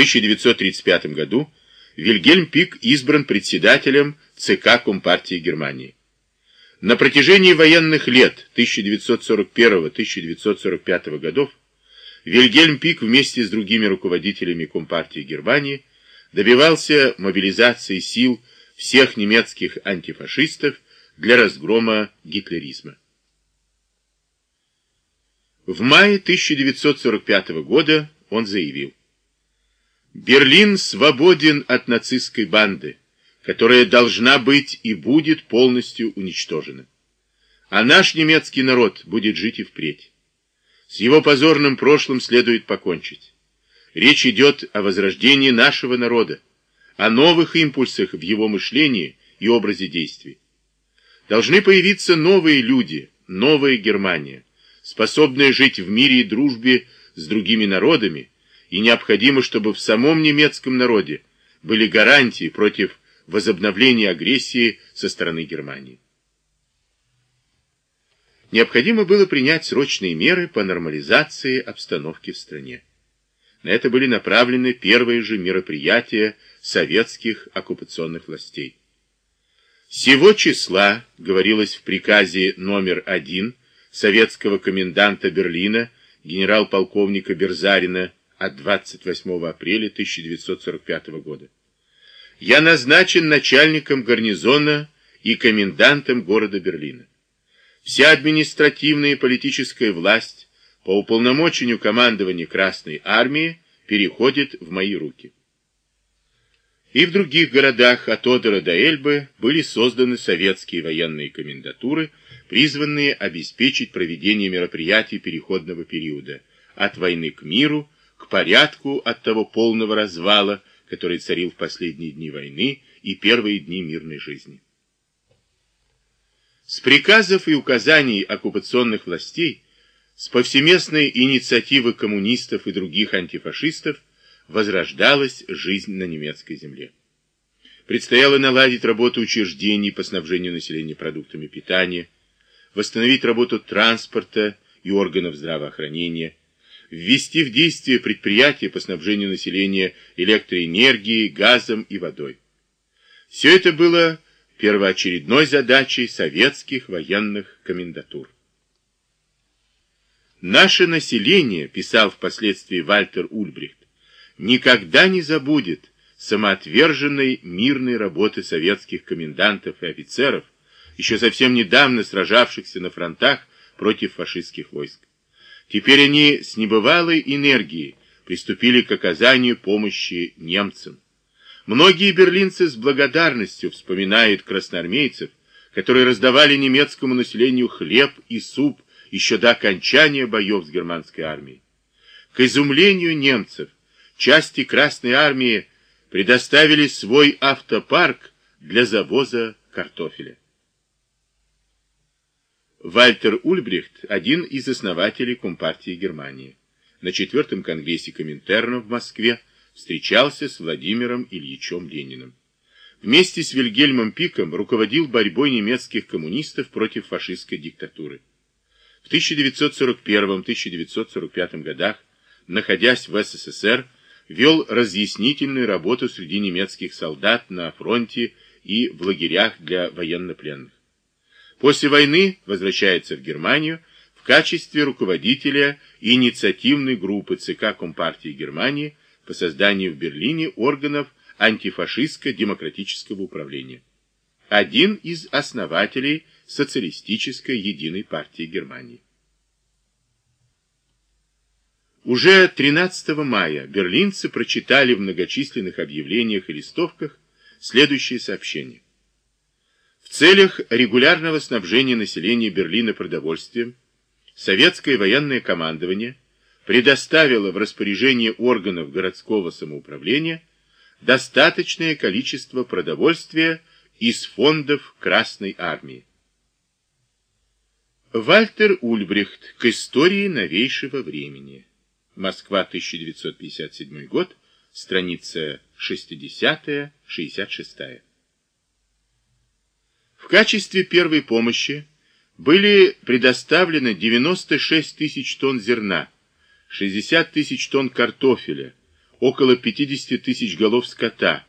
1935 году Вильгельм Пик избран председателем ЦК Компартии Германии. На протяжении военных лет 1941-1945 годов Вильгельм Пик вместе с другими руководителями Компартии Германии добивался мобилизации сил всех немецких антифашистов для разгрома гитлеризма. В мае 1945 года он заявил, «Берлин свободен от нацистской банды, которая должна быть и будет полностью уничтожена. А наш немецкий народ будет жить и впредь. С его позорным прошлым следует покончить. Речь идет о возрождении нашего народа, о новых импульсах в его мышлении и образе действий. Должны появиться новые люди, новая Германия, способная жить в мире и дружбе с другими народами, и необходимо, чтобы в самом немецком народе были гарантии против возобновления агрессии со стороны Германии. Необходимо было принять срочные меры по нормализации обстановки в стране. На это были направлены первые же мероприятия советских оккупационных властей. Сего числа, говорилось в приказе номер один советского коменданта Берлина генерал-полковника Берзарина от 28 апреля 1945 года. Я назначен начальником гарнизона и комендантом города Берлина. Вся административная и политическая власть по уполномочению командования Красной Армии переходит в мои руки. И в других городах от Одера до Эльбы были созданы советские военные комендатуры, призванные обеспечить проведение мероприятий переходного периода от войны к миру, к порядку от того полного развала, который царил в последние дни войны и первые дни мирной жизни. С приказов и указаний оккупационных властей, с повсеместной инициативы коммунистов и других антифашистов возрождалась жизнь на немецкой земле. Предстояло наладить работу учреждений по снабжению населения продуктами питания, восстановить работу транспорта и органов здравоохранения, ввести в действие предприятия по снабжению населения электроэнергией, газом и водой. Все это было первоочередной задачей советских военных комендатур. Наше население, писал впоследствии Вальтер Ульбрихт, никогда не забудет самоотверженной мирной работы советских комендантов и офицеров, еще совсем недавно сражавшихся на фронтах против фашистских войск. Теперь они с небывалой энергией приступили к оказанию помощи немцам. Многие берлинцы с благодарностью вспоминают красноармейцев, которые раздавали немецкому населению хлеб и суп еще до окончания боев с германской армией. К изумлению немцев, части Красной Армии предоставили свой автопарк для завоза картофеля. Вальтер Ульбрихт – один из основателей Компартии Германии. На четвертом конгрессе Коминтерна в Москве встречался с Владимиром Ильичем Лениным. Вместе с Вильгельмом Пиком руководил борьбой немецких коммунистов против фашистской диктатуры. В 1941-1945 годах, находясь в СССР, вел разъяснительную работу среди немецких солдат на фронте и в лагерях для военнопленных. После войны возвращается в Германию в качестве руководителя инициативной группы ЦК Компартии Германии по созданию в Берлине органов антифашистско-демократического управления. Один из основателей социалистической единой партии Германии. Уже 13 мая берлинцы прочитали в многочисленных объявлениях и листовках следующее сообщение. Целях регулярного снабжения населения Берлина продовольствием советское военное командование предоставило в распоряжение органов городского самоуправления достаточное количество продовольствия из фондов Красной Армии. Вальтер Ульбрихт к истории новейшего времени. Москва, 1957 год, страница 60-66. Качестве первой помощи были предоставлены 96 тысяч тонн зерна, 60 тысяч тонн картофеля, около 50 тысяч голов скота,